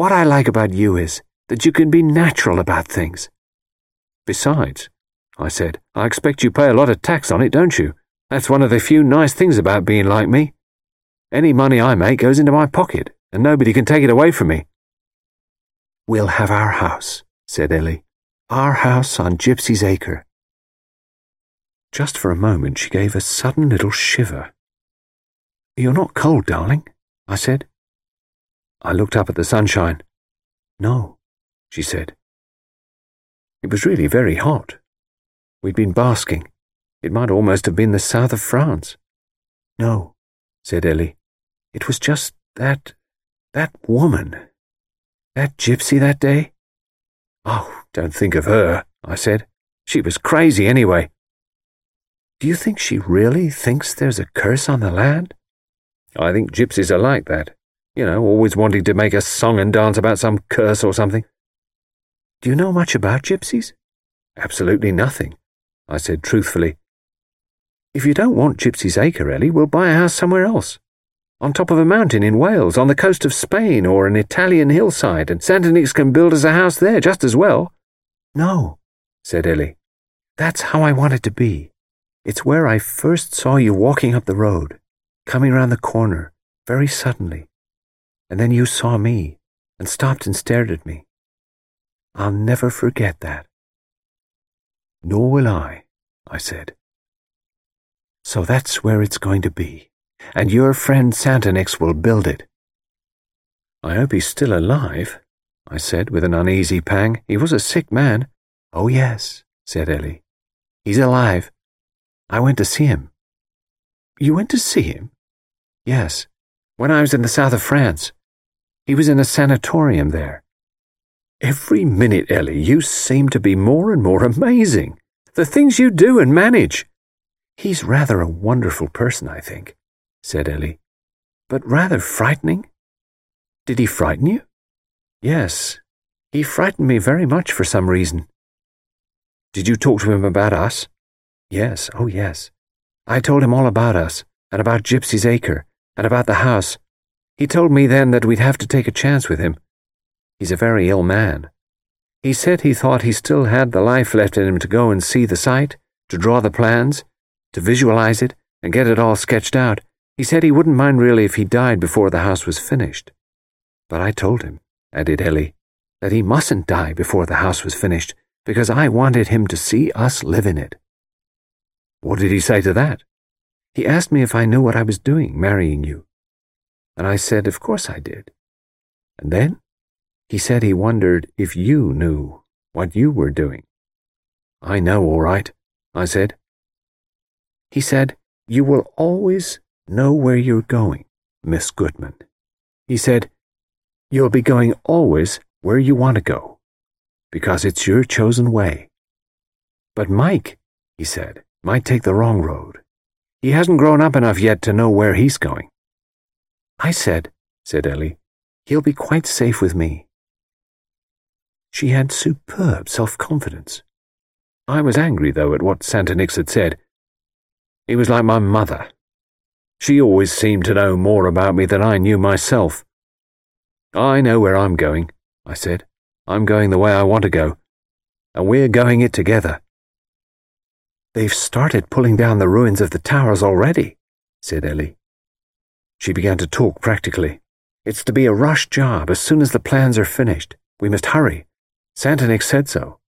What I like about you is that you can be natural about things. Besides, I said, I expect you pay a lot of tax on it, don't you? That's one of the few nice things about being like me. Any money I make goes into my pocket, and nobody can take it away from me. We'll have our house, said Ellie. Our house on Gypsy's Acre. Just for a moment she gave a sudden little shiver. You're not cold, darling, I said. I looked up at the sunshine. No, she said. It was really very hot. We'd been basking. It might almost have been the south of France. No, said Ellie. It was just that. that woman. That gypsy that day. Oh, don't think of her, I said. She was crazy anyway. Do you think she really thinks there's a curse on the land? I think gypsies are like that. You know, always wanting to make a song and dance about some curse or something. Do you know much about gypsies? Absolutely nothing, I said truthfully. If you don't want Gypsy's Acre, Ellie, we'll buy a house somewhere else. On top of a mountain in Wales, on the coast of Spain, or an Italian hillside, and Santonix can build us a house there just as well. No, said Ellie. That's how I want it to be. It's where I first saw you walking up the road, coming round the corner, very suddenly. And then you saw me, and stopped and stared at me. I'll never forget that. Nor will I, I said. So that's where it's going to be, and your friend Santonix will build it. I hope he's still alive, I said with an uneasy pang. He was a sick man. Oh, yes, said Ellie. He's alive. I went to see him. You went to see him? Yes, when I was in the south of France. He was in a sanatorium there. Every minute, Ellie, you seem to be more and more amazing. The things you do and manage. He's rather a wonderful person, I think, said Ellie, but rather frightening. Did he frighten you? Yes, he frightened me very much for some reason. Did you talk to him about us? Yes, oh yes. I told him all about us, and about Gypsy's Acre, and about the house. He told me then that we'd have to take a chance with him. He's a very ill man. He said he thought he still had the life left in him to go and see the site, to draw the plans, to visualize it, and get it all sketched out. He said he wouldn't mind really if he died before the house was finished. But I told him, added Ellie, that he mustn't die before the house was finished, because I wanted him to see us live in it. What did he say to that? He asked me if I knew what I was doing, marrying you. And I said, of course I did. And then he said he wondered if you knew what you were doing. I know, all right, I said. He said, you will always know where you're going, Miss Goodman. He said, you'll be going always where you want to go, because it's your chosen way. But Mike, he said, might take the wrong road. He hasn't grown up enough yet to know where he's going. I said, said Ellie, he'll be quite safe with me. She had superb self-confidence. I was angry, though, at what Santonix had said. He was like my mother. She always seemed to know more about me than I knew myself. I know where I'm going, I said. I'm going the way I want to go. And we're going it together. They've started pulling down the ruins of the towers already, said Ellie. She began to talk practically. It's to be a rush job as soon as the plans are finished. We must hurry. Santonix said so.